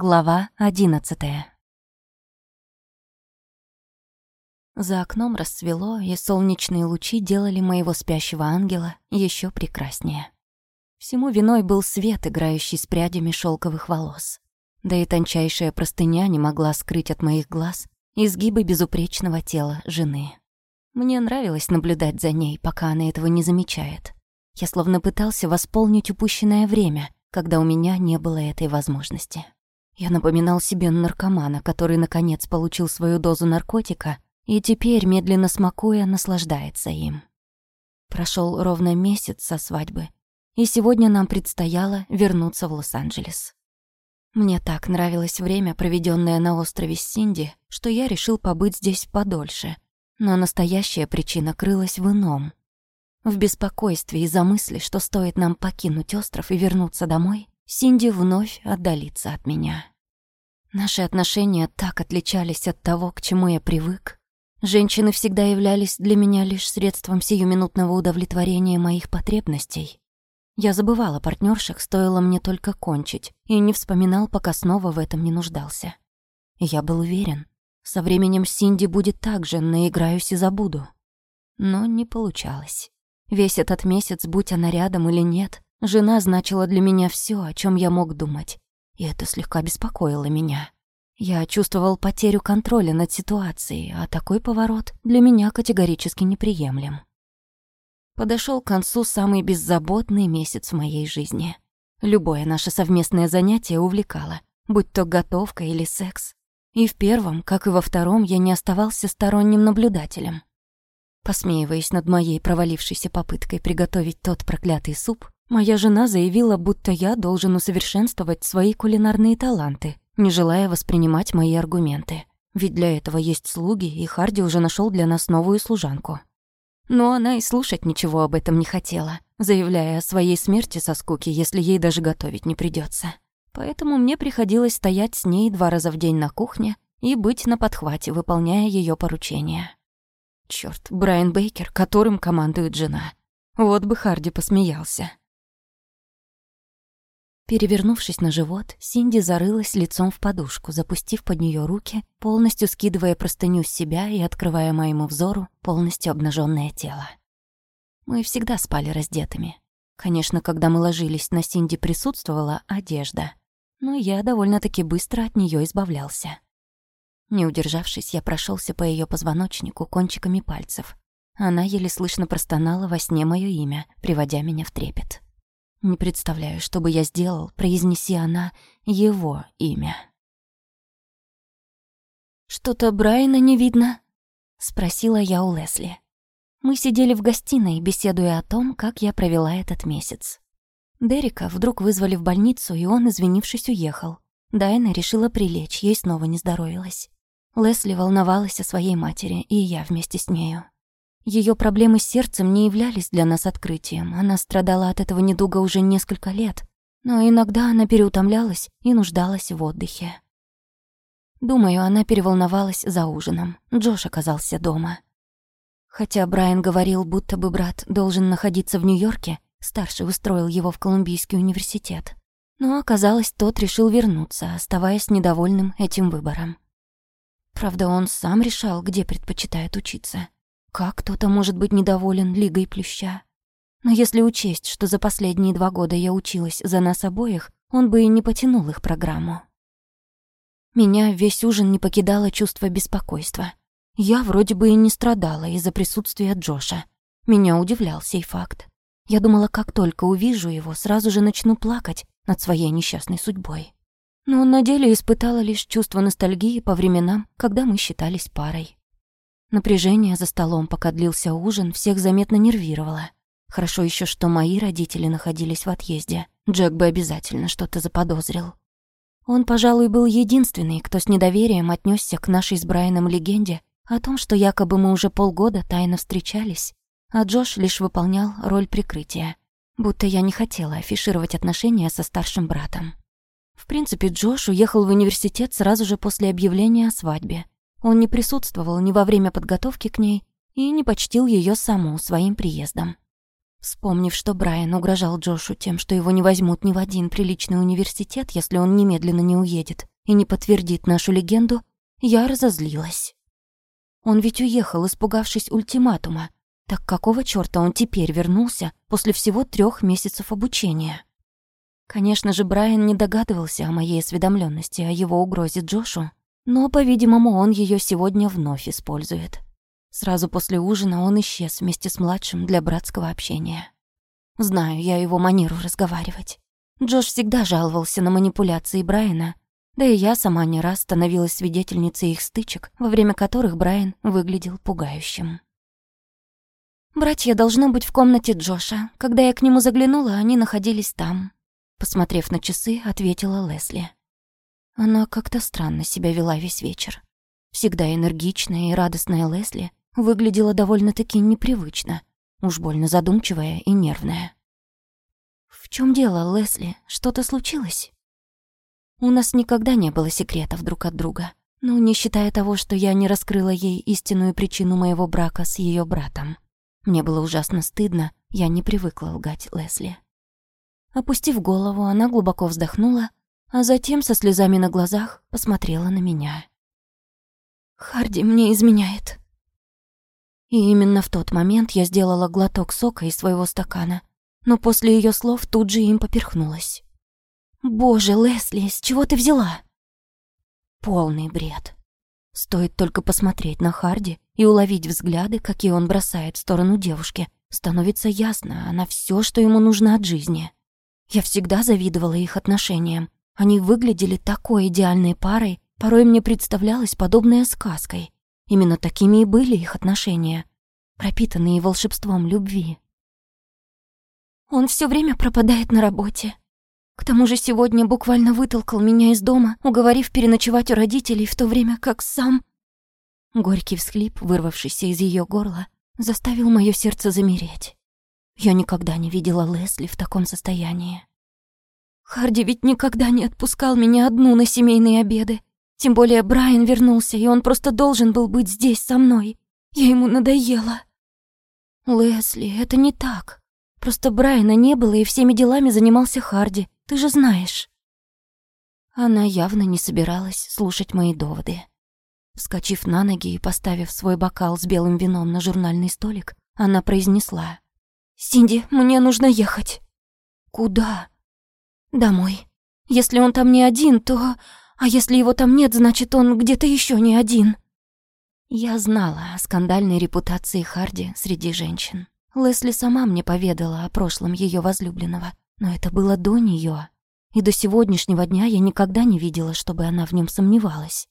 Глава одиннадцатая. За окном расцвело, и солнечные лучи делали моего спящего ангела еще прекраснее. Всему виной был свет, играющий с прядями шелковых волос. Да и тончайшая простыня не могла скрыть от моих глаз изгибы безупречного тела жены. Мне нравилось наблюдать за ней, пока она этого не замечает. Я словно пытался восполнить упущенное время, когда у меня не было этой возможности. Я напоминал себе наркомана, который наконец получил свою дозу наркотика и теперь, медленно смакуя, наслаждается им. Прошел ровно месяц со свадьбы, и сегодня нам предстояло вернуться в Лос-Анджелес. Мне так нравилось время, проведенное на острове Синди, что я решил побыть здесь подольше. Но настоящая причина крылась в ином. В беспокойстве из-за мысли, что стоит нам покинуть остров и вернуться домой, Синди вновь отдалится от меня. Наши отношения так отличались от того, к чему я привык. Женщины всегда являлись для меня лишь средством сиюминутного удовлетворения моих потребностей. Я забывал о партнерших, стоило мне только кончить, и не вспоминал, пока снова в этом не нуждался. я был уверен, со временем Синди будет так же, наиграюсь и забуду. Но не получалось. Весь этот месяц, будь она рядом или нет, Жена значила для меня все, о чем я мог думать, и это слегка беспокоило меня. Я чувствовал потерю контроля над ситуацией, а такой поворот для меня категорически неприемлем. Подошел к концу самый беззаботный месяц в моей жизни. Любое наше совместное занятие увлекало, будь то готовка или секс. И в первом, как и во втором, я не оставался сторонним наблюдателем. Посмеиваясь над моей провалившейся попыткой приготовить тот проклятый суп, Моя жена заявила, будто я должен усовершенствовать свои кулинарные таланты, не желая воспринимать мои аргументы. Ведь для этого есть слуги, и Харди уже нашел для нас новую служанку. Но она и слушать ничего об этом не хотела, заявляя о своей смерти со скуки, если ей даже готовить не придется. Поэтому мне приходилось стоять с ней два раза в день на кухне и быть на подхвате, выполняя ее поручения. Черт, Брайан Бейкер, которым командует жена. Вот бы Харди посмеялся. Перевернувшись на живот, Синди зарылась лицом в подушку, запустив под нее руки, полностью скидывая простыню с себя и открывая моему взору полностью обнаженное тело. Мы всегда спали раздетыми. Конечно, когда мы ложились, на Синди присутствовала одежда, но я довольно-таки быстро от нее избавлялся. Не удержавшись, я прошелся по ее позвоночнику кончиками пальцев. Она еле слышно простонала во сне мое имя, приводя меня в трепет. Не представляю, что бы я сделал, произнеси она его имя. «Что-то Брайана не видно?» — спросила я у Лесли. Мы сидели в гостиной, беседуя о том, как я провела этот месяц. Дерека вдруг вызвали в больницу, и он, извинившись, уехал. Дайна решила прилечь, ей снова не здоровилась. Лесли волновалась о своей матери, и я вместе с нею. Ее проблемы с сердцем не являлись для нас открытием. Она страдала от этого недуга уже несколько лет, но иногда она переутомлялась и нуждалась в отдыхе. Думаю, она переволновалась за ужином. Джош оказался дома. Хотя Брайан говорил, будто бы брат должен находиться в Нью-Йорке, старший устроил его в Колумбийский университет. Но оказалось, тот решил вернуться, оставаясь недовольным этим выбором. Правда, он сам решал, где предпочитает учиться. Как кто-то может быть недоволен Лигой Плюща? Но если учесть, что за последние два года я училась за нас обоих, он бы и не потянул их программу. Меня весь ужин не покидало чувство беспокойства. Я вроде бы и не страдала из-за присутствия Джоша. Меня удивлял сей факт. Я думала, как только увижу его, сразу же начну плакать над своей несчастной судьбой. Но на деле испытала лишь чувство ностальгии по временам, когда мы считались парой. Напряжение за столом, пока длился ужин, всех заметно нервировало. Хорошо еще, что мои родители находились в отъезде. Джек бы обязательно что-то заподозрил. Он, пожалуй, был единственный, кто с недоверием отнесся к нашей с Брайаном легенде о том, что якобы мы уже полгода тайно встречались, а Джош лишь выполнял роль прикрытия, будто я не хотела афишировать отношения со старшим братом. В принципе, Джош уехал в университет сразу же после объявления о свадьбе, он не присутствовал ни во время подготовки к ней и не почтил ее саму своим приездом. Вспомнив, что Брайан угрожал Джошу тем, что его не возьмут ни в один приличный университет, если он немедленно не уедет и не подтвердит нашу легенду, я разозлилась. Он ведь уехал, испугавшись ультиматума. Так какого чёрта он теперь вернулся после всего трех месяцев обучения? Конечно же, Брайан не догадывался о моей осведомленности о его угрозе Джошу, но, по-видимому, он ее сегодня вновь использует. Сразу после ужина он исчез вместе с младшим для братского общения. Знаю я его манеру разговаривать. Джош всегда жаловался на манипуляции Брайана, да и я сама не раз становилась свидетельницей их стычек, во время которых Брайан выглядел пугающим. «Братья должны быть в комнате Джоша. Когда я к нему заглянула, они находились там», Посмотрев на часы, ответила Лесли. Она как-то странно себя вела весь вечер. Всегда энергичная и радостная Лесли выглядела довольно-таки непривычно, уж больно задумчивая и нервная. «В чем дело, Лесли? Что-то случилось?» У нас никогда не было секретов друг от друга, ну, не считая того, что я не раскрыла ей истинную причину моего брака с ее братом. Мне было ужасно стыдно, я не привыкла лгать Лесли. Опустив голову, она глубоко вздохнула, а затем со слезами на глазах посмотрела на меня. «Харди мне изменяет». И именно в тот момент я сделала глоток сока из своего стакана, но после ее слов тут же им поперхнулась. «Боже, Лесли, с чего ты взяла?» Полный бред. Стоит только посмотреть на Харди и уловить взгляды, какие он бросает в сторону девушки. Становится ясно, она все, что ему нужно от жизни. Я всегда завидовала их отношениям. Они выглядели такой идеальной парой, порой мне представлялась подобная сказкой. Именно такими и были их отношения, пропитанные волшебством любви. Он все время пропадает на работе. К тому же сегодня буквально вытолкал меня из дома, уговорив переночевать у родителей, в то время как сам... Горький всхлип, вырвавшийся из ее горла, заставил мое сердце замереть. Я никогда не видела Лесли в таком состоянии. Харди ведь никогда не отпускал меня одну на семейные обеды. Тем более Брайан вернулся, и он просто должен был быть здесь со мной. Я ему надоела. Лесли, это не так. Просто Брайана не было, и всеми делами занимался Харди. Ты же знаешь. Она явно не собиралась слушать мои доводы. Вскочив на ноги и поставив свой бокал с белым вином на журнальный столик, она произнесла. «Синди, мне нужно ехать». «Куда?» «Домой. Если он там не один, то... А если его там нет, значит, он где-то еще не один». Я знала о скандальной репутации Харди среди женщин. Лесли сама мне поведала о прошлом ее возлюбленного, но это было до нее. И до сегодняшнего дня я никогда не видела, чтобы она в нем сомневалась.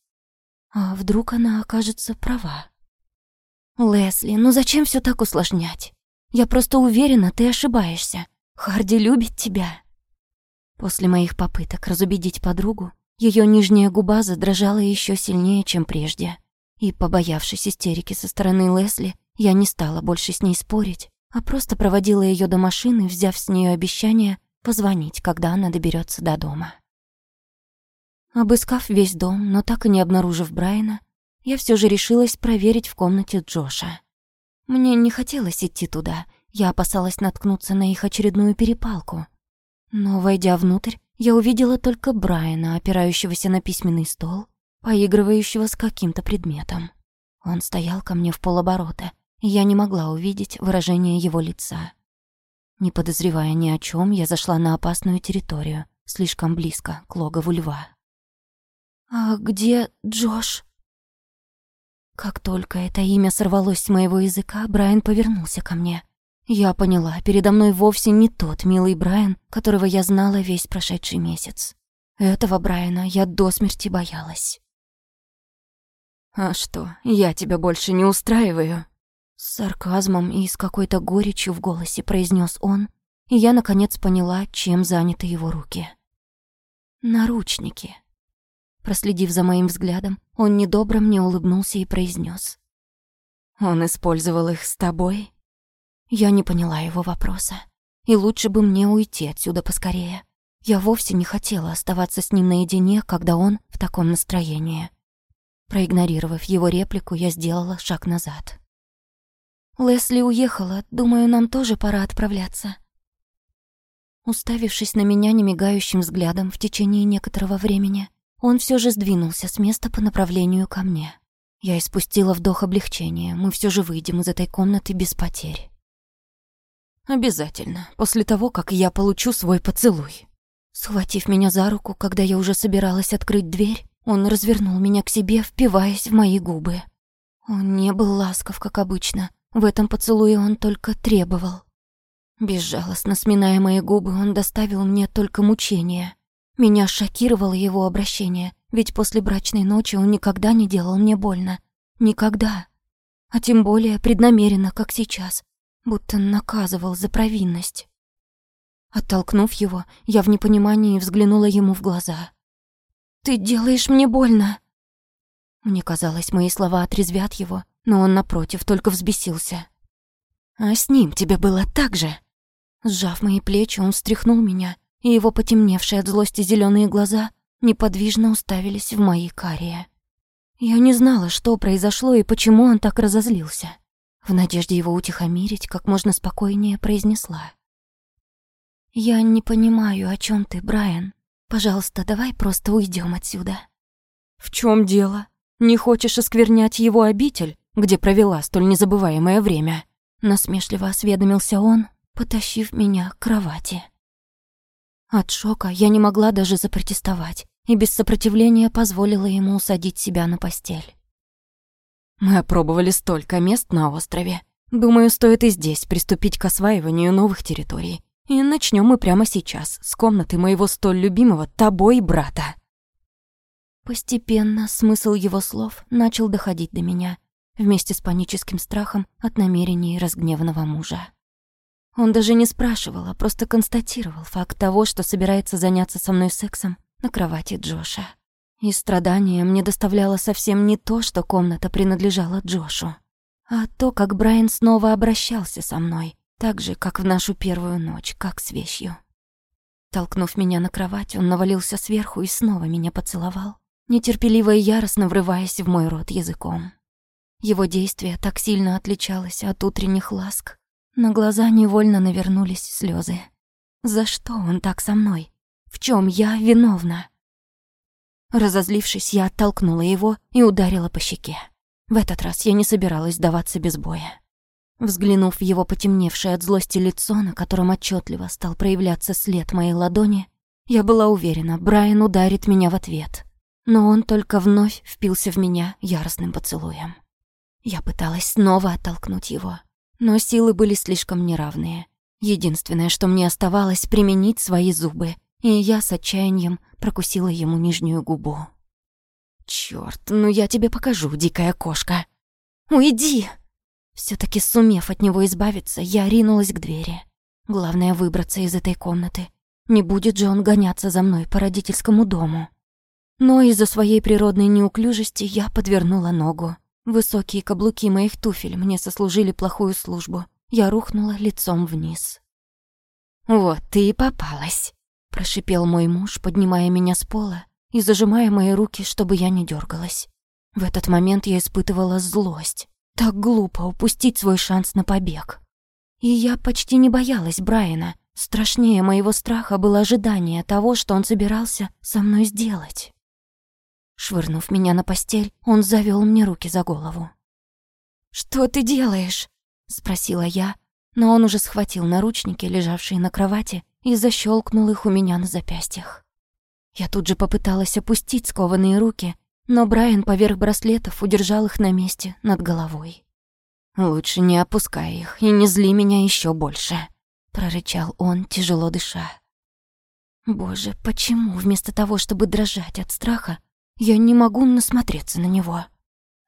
А вдруг она окажется права? «Лесли, ну зачем все так усложнять? Я просто уверена, ты ошибаешься. Харди любит тебя». После моих попыток разубедить подругу, ее нижняя губа задрожала еще сильнее, чем прежде. И, побоявшись истерики со стороны Лесли, я не стала больше с ней спорить, а просто проводила ее до машины, взяв с нее обещание позвонить, когда она доберется до дома. Обыскав весь дом, но так и не обнаружив Брайана, я все же решилась проверить в комнате Джоша. Мне не хотелось идти туда, я опасалась наткнуться на их очередную перепалку. Но, войдя внутрь, я увидела только Брайана, опирающегося на письменный стол, поигрывающего с каким-то предметом. Он стоял ко мне в полоборота, и я не могла увидеть выражение его лица. Не подозревая ни о чем, я зашла на опасную территорию, слишком близко к логову льва. «А где Джош?» Как только это имя сорвалось с моего языка, Брайан повернулся ко мне. Я поняла, передо мной вовсе не тот милый Брайан, которого я знала весь прошедший месяц. Этого Брайана я до смерти боялась. «А что, я тебя больше не устраиваю?» С сарказмом и с какой-то горечью в голосе произнес он, и я наконец поняла, чем заняты его руки. Наручники. Проследив за моим взглядом, он недобро мне улыбнулся и произнес: «Он использовал их с тобой?» Я не поняла его вопроса. И лучше бы мне уйти отсюда поскорее. Я вовсе не хотела оставаться с ним наедине, когда он в таком настроении. Проигнорировав его реплику, я сделала шаг назад. Лесли уехала, думаю, нам тоже пора отправляться. Уставившись на меня немигающим взглядом в течение некоторого времени, он все же сдвинулся с места по направлению ко мне. Я испустила вдох облегчения, мы все же выйдем из этой комнаты без потерь. Обязательно, после того, как я получу свой поцелуй. Схватив меня за руку, когда я уже собиралась открыть дверь, он развернул меня к себе, впиваясь в мои губы. Он не был ласков, как обычно. В этом поцелуе он только требовал. Безжалостно сминая мои губы, он доставил мне только мучения. Меня шокировало его обращение, ведь после брачной ночи он никогда не делал мне больно. Никогда. А тем более преднамеренно, как сейчас. Будто наказывал за провинность. Оттолкнув его, я в непонимании взглянула ему в глаза. Ты делаешь мне больно!» Мне казалось, мои слова отрезвят его, но он, напротив, только взбесился. «А с ним тебе было так же?» Сжав мои плечи, он встряхнул меня, и его потемневшие от злости зеленые глаза неподвижно уставились в мои карие. Я не знала, что произошло и почему он так разозлился. В надежде его утихомирить, как можно спокойнее произнесла. «Я не понимаю, о чем ты, Брайан. Пожалуйста, давай просто уйдем отсюда. В чем дело? Не хочешь осквернять его обитель, где провела столь незабываемое время? Насмешливо осведомился он, потащив меня к кровати. От шока я не могла даже запротестовать и без сопротивления позволила ему усадить себя на постель. Мы опробовали столько мест на острове. Думаю, стоит и здесь приступить к осваиванию новых территорий. И начнем мы прямо сейчас, с комнаты моего столь любимого тобой брата. Постепенно смысл его слов начал доходить до меня, вместе с паническим страхом от намерений разгневанного мужа. Он даже не спрашивал, а просто констатировал факт того, что собирается заняться со мной сексом на кровати Джоша. И страдания мне доставляло совсем не то, что комната принадлежала Джошу, а то, как Брайан снова обращался со мной, так же, как в нашу первую ночь, как с вещью. Толкнув меня на кровать, он навалился сверху и снова меня поцеловал, нетерпеливо и яростно врываясь в мой рот языком. Его действие так сильно отличалось от утренних ласк. На глаза невольно навернулись слезы. За что он так со мной? В чем я виновна? Разозлившись, я оттолкнула его и ударила по щеке. В этот раз я не собиралась сдаваться без боя. Взглянув в его потемневшее от злости лицо, на котором отчетливо стал проявляться след моей ладони, я была уверена, Брайан ударит меня в ответ. Но он только вновь впился в меня яростным поцелуем. Я пыталась снова оттолкнуть его, но силы были слишком неравные. Единственное, что мне оставалось, применить свои зубы, и я с отчаянием прокусила ему нижнюю губу. «Чёрт, ну я тебе покажу, дикая кошка!» «Уйди!» все таки сумев от него избавиться, я ринулась к двери. Главное выбраться из этой комнаты. Не будет же он гоняться за мной по родительскому дому. Но из-за своей природной неуклюжести я подвернула ногу. Высокие каблуки моих туфель мне сослужили плохую службу. Я рухнула лицом вниз. «Вот ты и попалась», — прошипел мой муж, поднимая меня с пола и зажимая мои руки, чтобы я не дергалась. В этот момент я испытывала злость. Так глупо упустить свой шанс на побег. И я почти не боялась Брайана. Страшнее моего страха было ожидание того, что он собирался со мной сделать. Швырнув меня на постель, он завёл мне руки за голову. «Что ты делаешь?» — спросила я, но он уже схватил наручники, лежавшие на кровати, и защелкнул их у меня на запястьях. Я тут же попыталась опустить скованные руки, но Брайан поверх браслетов удержал их на месте над головой. «Лучше не опускай их и не зли меня еще больше», — прорычал он, тяжело дыша. «Боже, почему вместо того, чтобы дрожать от страха, я не могу насмотреться на него?»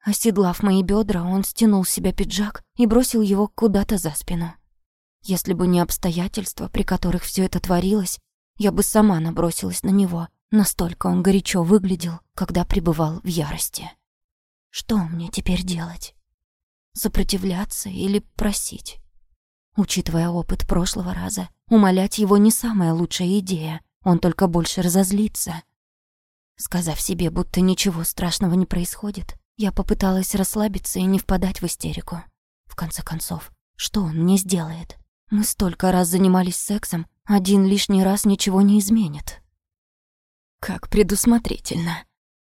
Оседлав мои бедра, он стянул с себя пиджак и бросил его куда-то за спину. Если бы не обстоятельства, при которых все это творилось, я бы сама набросилась на него — Настолько он горячо выглядел, когда пребывал в ярости. Что мне теперь делать? Сопротивляться или просить? Учитывая опыт прошлого раза, умолять его не самая лучшая идея, он только больше разозлится. Сказав себе, будто ничего страшного не происходит, я попыталась расслабиться и не впадать в истерику. В конце концов, что он мне сделает? Мы столько раз занимались сексом, один лишний раз ничего не изменит. Как предусмотрительно,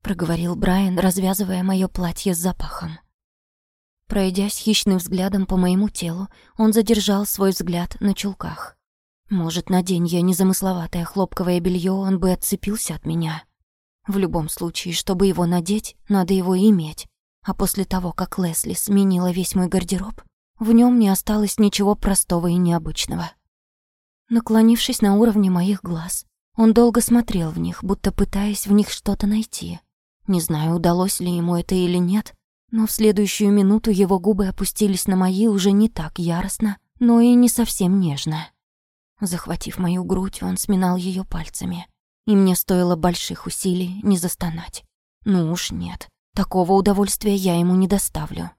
проговорил Брайан, развязывая моё платье с запахом. Пройдясь хищным взглядом по моему телу, он задержал свой взгляд на чулках. Может, надень я незамысловатое хлопковое белье, он бы отцепился от меня. В любом случае, чтобы его надеть, надо его иметь. А после того, как Лесли сменила весь мой гардероб, в нем не осталось ничего простого и необычного. Наклонившись на уровне моих глаз, он долго смотрел в них, будто пытаясь в них что-то найти. Не знаю, удалось ли ему это или нет, но в следующую минуту его губы опустились на мои уже не так яростно, но и не совсем нежно. Захватив мою грудь, он сминал ее пальцами. И мне стоило больших усилий не застонать. Ну уж нет, такого удовольствия я ему не доставлю.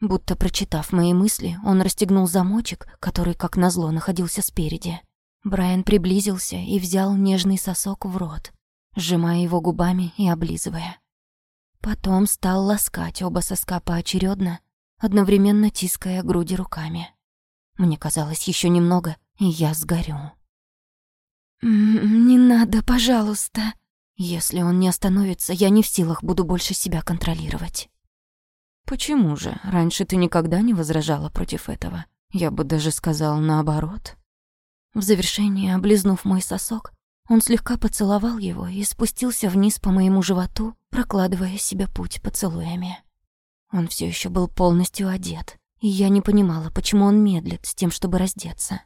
Будто прочитав мои мысли, он расстегнул замочек, который, как назло, находился спереди. Брайан приблизился и взял нежный сосок в рот, сжимая его губами и облизывая. Потом стал ласкать оба соска поочередно, одновременно тиская груди руками. Мне казалось, еще немного, и я сгорю. «Не надо, пожалуйста». Если он не остановится, я не в силах буду больше себя контролировать. «Почему же? Раньше ты никогда не возражала против этого. Я бы даже сказал наоборот». В завершение, облизнув мой сосок, он слегка поцеловал его и спустился вниз по моему животу, прокладывая себе путь поцелуями. Он все еще был полностью одет, и я не понимала, почему он медлит с тем, чтобы раздеться.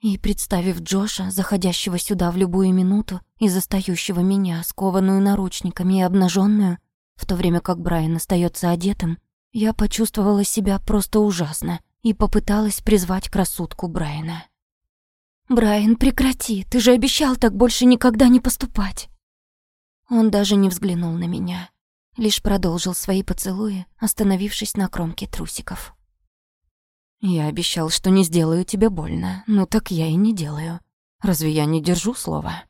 И, представив Джоша, заходящего сюда в любую минуту и застающего меня, скованную наручниками и обнаженную, в то время как Брайан остается одетым, я почувствовала себя просто ужасно и попыталась призвать к рассудку Брайана. «Брайан, прекрати, ты же обещал так больше никогда не поступать!» Он даже не взглянул на меня, лишь продолжил свои поцелуи, остановившись на кромке трусиков. Я обещал, что не сделаю тебе больно. Ну так я и не делаю. Разве я не держу слова?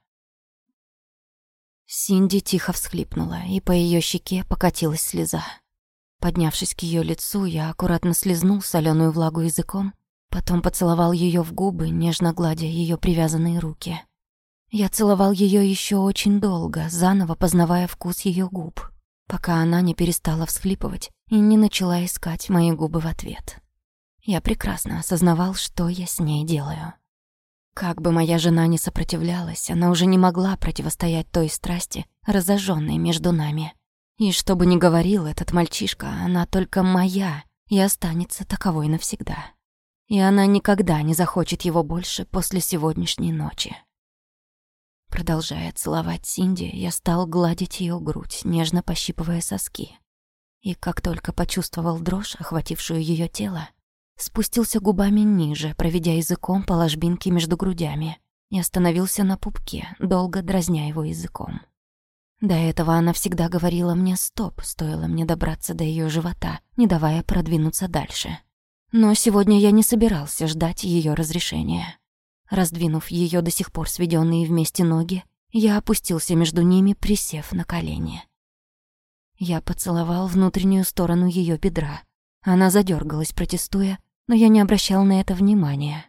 Синди тихо всхлипнула, и по ее щеке покатилась слеза. Поднявшись к ее лицу, я аккуратно слезнул соленую влагу языком, потом поцеловал ее в губы, нежно гладя ее привязанные руки. Я целовал ее еще очень долго, заново познавая вкус ее губ, пока она не перестала всхлипывать и не начала искать мои губы в ответ. Я прекрасно осознавал, что я с ней делаю. Как бы моя жена ни сопротивлялась, она уже не могла противостоять той страсти, разожженной между нами. И что бы ни говорил этот мальчишка, она только моя и останется таковой навсегда. И она никогда не захочет его больше после сегодняшней ночи. Продолжая целовать Синди, я стал гладить ее грудь, нежно пощипывая соски. И как только почувствовал дрожь, охватившую ее тело, спустился губами ниже, проведя языком по ложбинке между грудями, и остановился на пупке, долго дразня его языком. До этого она всегда говорила мне «стоп», стоило мне добраться до ее живота, не давая продвинуться дальше. Но сегодня я не собирался ждать ее разрешения. Раздвинув ее до сих пор сведенные вместе ноги, я опустился между ними, присев на колени. Я поцеловал внутреннюю сторону ее бедра. Она задергалась, протестуя, но я не обращал на это внимания.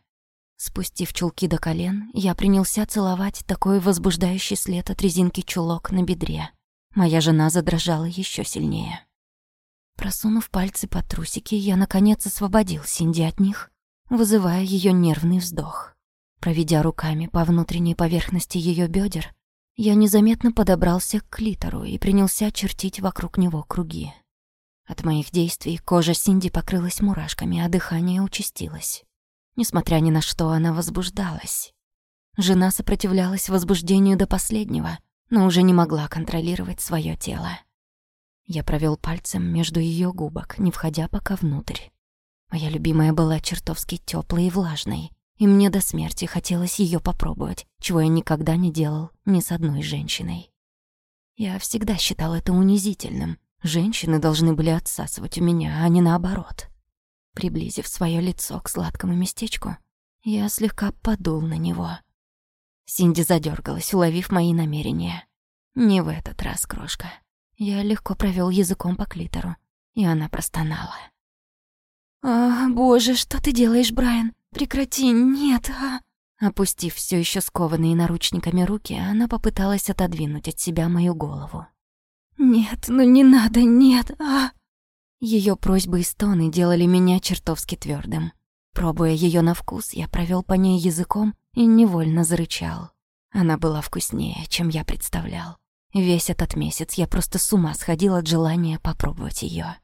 Спустив чулки до колен, я принялся целовать такой возбуждающий след от резинки чулок на бедре. Моя жена задрожала еще сильнее. Просунув пальцы под трусики, я, наконец, освободил Синди от них, вызывая ее нервный вздох. Проведя руками по внутренней поверхности ее бедер, я незаметно подобрался к клитору и принялся чертить вокруг него круги. От моих действий кожа Синди покрылась мурашками, а дыхание участилось. Несмотря ни на что, она возбуждалась. Жена сопротивлялась возбуждению до последнего, но уже не могла контролировать свое тело. Я провел пальцем между ее губок, не входя пока внутрь. Моя любимая была чертовски теплой и влажной, и мне до смерти хотелось ее попробовать, чего я никогда не делал ни с одной женщиной. Я всегда считал это унизительным, Женщины должны были отсасывать у меня, а не наоборот. Приблизив свое лицо к сладкому местечку, я слегка подул на него. Синди задергалась, уловив мои намерения. Не в этот раз, крошка. Я легко провел языком по клитору, и она простонала. «А, боже, что ты делаешь, Брайан? Прекрати, нет, а...» Опустив все еще скованные наручниками руки, она попыталась отодвинуть от себя мою голову. «Нет, ну не надо, нет, а...» Ее просьбы и стоны делали меня чертовски твердым. Пробуя ее на вкус, я провел по ней языком и невольно зарычал. Она была вкуснее, чем я представлял. Весь этот месяц я просто с ума сходил от желания попробовать ее.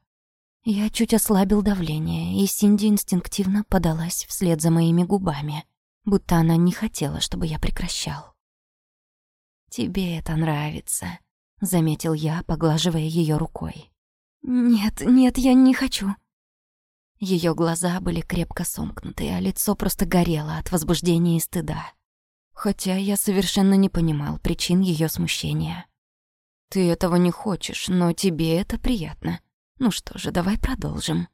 Я чуть ослабил давление, и Синди инстинктивно подалась вслед за моими губами, будто она не хотела, чтобы я прекращал. «Тебе это нравится», — заметил я, поглаживая ее рукой. «Нет, нет, я не хочу». Ее глаза были крепко сомкнуты, а лицо просто горело от возбуждения и стыда. Хотя я совершенно не понимал причин ее смущения. «Ты этого не хочешь, но тебе это приятно. Ну что же, давай продолжим».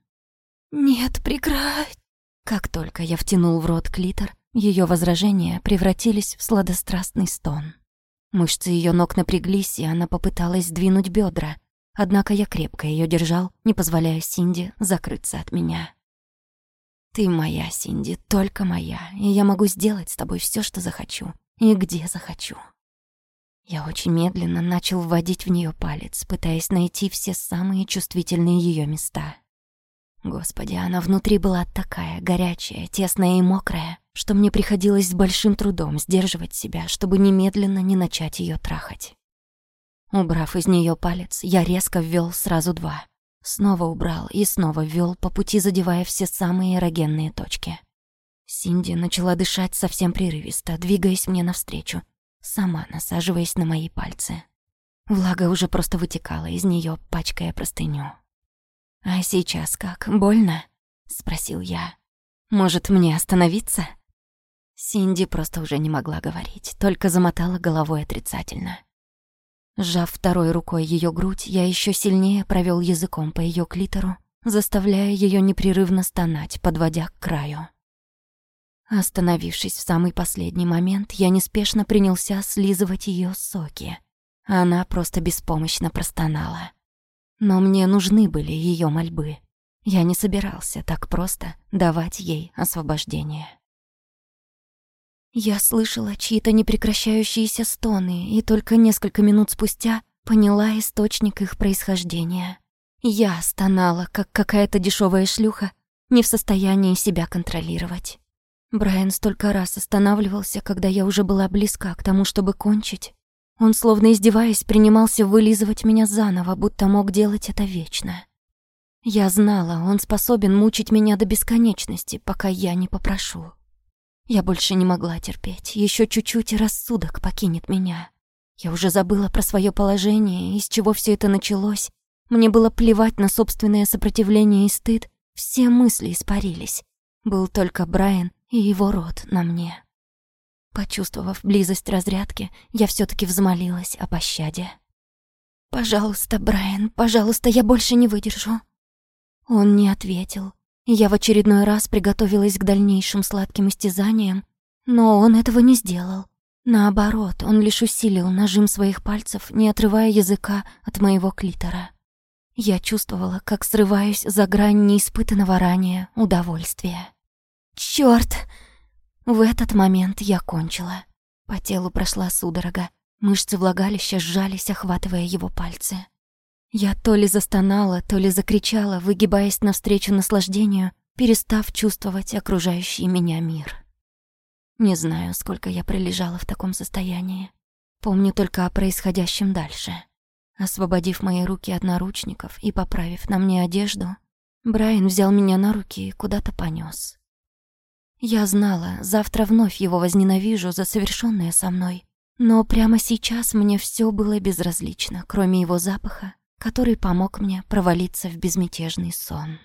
«Нет, прекрати!» Как только я втянул в рот клитор, ее возражения превратились в сладострастный стон. Мышцы ее ног напряглись, и она попыталась сдвинуть бедра, однако я крепко ее держал, не позволяя Синди закрыться от меня. «Ты моя, Синди, только моя, и я могу сделать с тобой все, что захочу, и где захочу». Я очень медленно начал вводить в нее палец, пытаясь найти все самые чувствительные ее места. Господи, она внутри была такая горячая, тесная и мокрая, что мне приходилось с большим трудом сдерживать себя, чтобы немедленно не начать ее трахать. Убрав из нее палец, я резко ввел сразу два. Снова убрал и снова ввел, по пути задевая все самые эрогенные точки. Синди начала дышать совсем прерывисто, двигаясь мне навстречу, сама насаживаясь на мои пальцы. Влага уже просто вытекала из нее, пачкая простыню. «А сейчас как, больно?» — спросил я. «Может, мне остановиться?» Синди просто уже не могла говорить, только замотала головой отрицательно. Сжав второй рукой ее грудь, я еще сильнее провел языком по ее клитору, заставляя ее непрерывно стонать, подводя к краю. Остановившись в самый последний момент, я неспешно принялся слизывать ее соки. Она просто беспомощно простонала. Но мне нужны были ее мольбы. Я не собирался так просто давать ей освобождение. Я слышала чьи-то непрекращающиеся стоны и только несколько минут спустя поняла источник их происхождения. Я стонала, как какая-то дешевая шлюха, не в состоянии себя контролировать. Брайан столько раз останавливался, когда я уже была близка к тому, чтобы кончить, он, словно издеваясь, принимался вылизывать меня заново, будто мог делать это вечно. Я знала, он способен мучить меня до бесконечности, пока я не попрошу. Я больше не могла терпеть. Еще чуть-чуть и рассудок покинет меня. Я уже забыла про свое положение, из чего все это началось. Мне было плевать на собственное сопротивление и стыд. Все мысли испарились. Был только Брайан и его рот на мне. Почувствовав близость разрядки, я все таки взмолилась о пощаде. «Пожалуйста, Брайан, пожалуйста, я больше не выдержу». Он не ответил. Я в очередной раз приготовилась к дальнейшим сладким истязаниям, но он этого не сделал. Наоборот, он лишь усилил нажим своих пальцев, не отрывая языка от моего клитора. Я чувствовала, как срываюсь за грань неиспытанного ранее удовольствия. «Чёрт!» В этот момент я кончила. По телу прошла судорога. Мышцы влагалища сжались, охватывая его пальцы. Я то ли застонала, то ли закричала, выгибаясь навстречу наслаждению, перестав чувствовать окружающий меня мир. Не знаю, сколько я пролежала в таком состоянии. Помню только о происходящем дальше. Освободив мои руки от наручников и поправив на мне одежду, Брайан взял меня на руки и куда-то понёс. Я знала, завтра вновь его возненавижу за совершенное со мной. Но прямо сейчас мне все было безразлично, кроме его запаха, который помог мне провалиться в безмятежный сон.